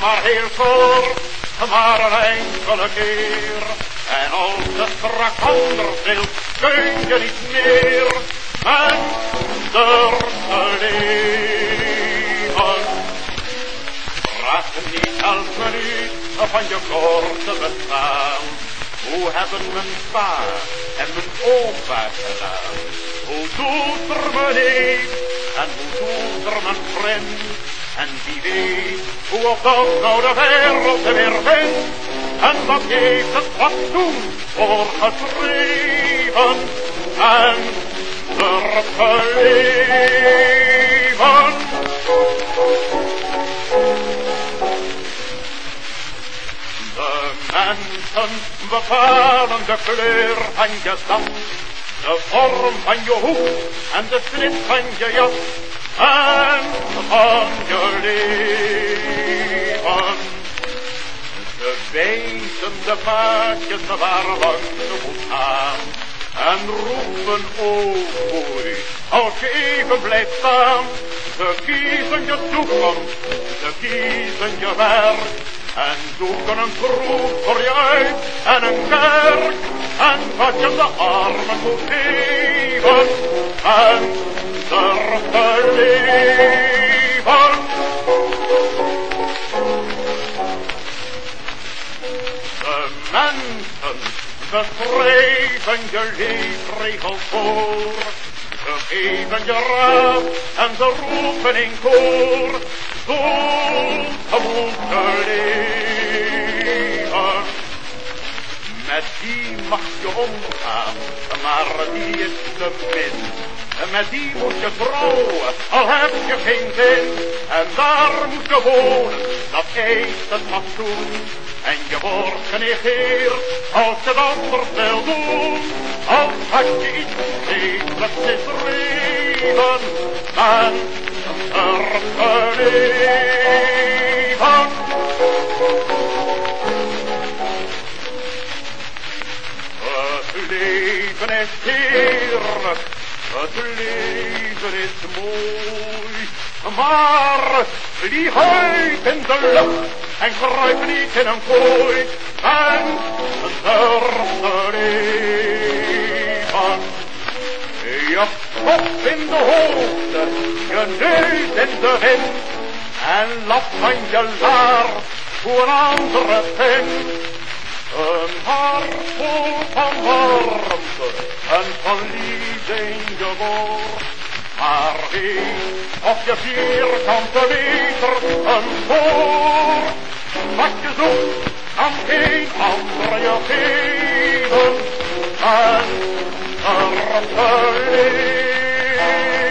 maar heel kort, maar een enkele keer. En als het strak anders wil, kun je niet meer zonder te leven. Vraag niet elk minuut van je korte bestaan. Hoe hebben mijn pa en mijn opa gedaan? Hoe doet er mijn neef en hoe doet er mijn vriend? En wie weet hoe nou de wereld weer vindt? En wat heeft het wat toen voor geschreven en vergeleven? De mensen bepalen de kleur van je stad, de vorm van je hoek en de snit van je jas en van je leven. De paadjes waar langs je moet gaan en roepen oh mooi als even blijft staan. Ze kiezen je toekomst, ze kiezen je werk en zoeken een kroeg voor je uit en een kerk en wat je de armen moet geven en. De je leefregels voor. Ze geven je raad en ze roepen in koor. Zo mag je omgaan, maar die is te min. Met die moet je trouwen, al heb je geen zin. En daar moet je wonen, dat eist het fatsoen. En je wordt genegeerd als je dat wil doen. Als had je iets dat is leven. En er leven is heerlijk, het leven is mooi. Maar vlieg uit in de lucht en kruip niet in een kooi. En durf te leven. Je kop in de hoogte, je neus in de wind. En lap van je laar voor andere vindt. Hart vol van warmte en van liefde borst. Maar weet of je vierkante meter een voor. Wat je zoekt, kan geen ander je geven. En er te leven.